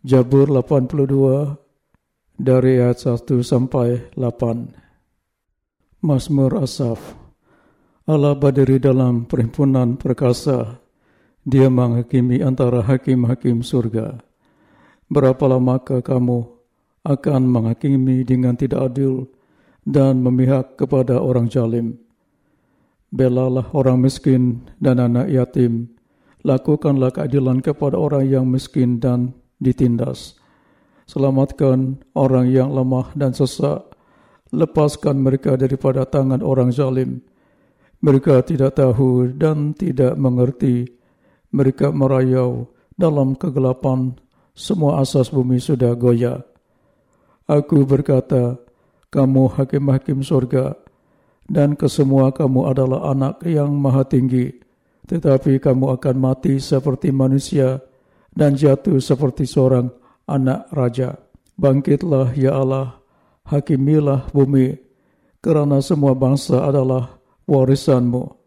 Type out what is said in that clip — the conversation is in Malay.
Jabur 82 dari ayat 1 sampai 8. Mazmur Asaf Allah berdiri dalam perhimpunan perkasa. Dia menghakimi antara hakim-hakim surga. Berapa lamakah kamu akan menghakimi dengan tidak adil dan memihak kepada orang jalim? Belalah orang miskin dan anak yatim. Lakukanlah keadilan kepada orang yang miskin dan ditindas. Selamatkan orang yang lemah dan sesak. Lepaskan mereka daripada tangan orang zalim. Mereka tidak tahu dan tidak mengerti. Mereka merayau dalam kegelapan. Semua asas bumi sudah goyah. Aku berkata, kamu hakim-hakim surga dan kesemua kamu adalah anak yang maha tinggi. Tetapi kamu akan mati seperti manusia dan jatuh seperti seorang anak raja. Bangkitlah ya Allah, hakimilah bumi, kerana semua bangsa adalah warisanmu.